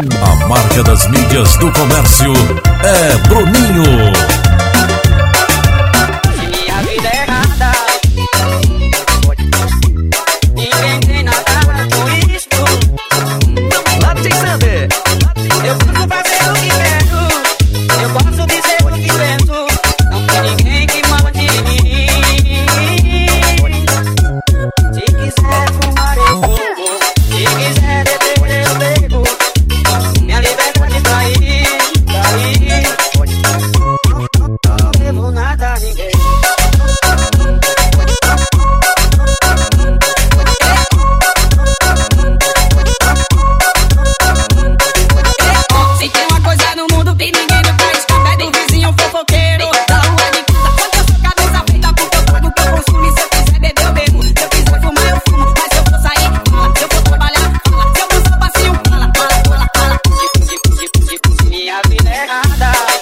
A marca das mídias do comércio é. another.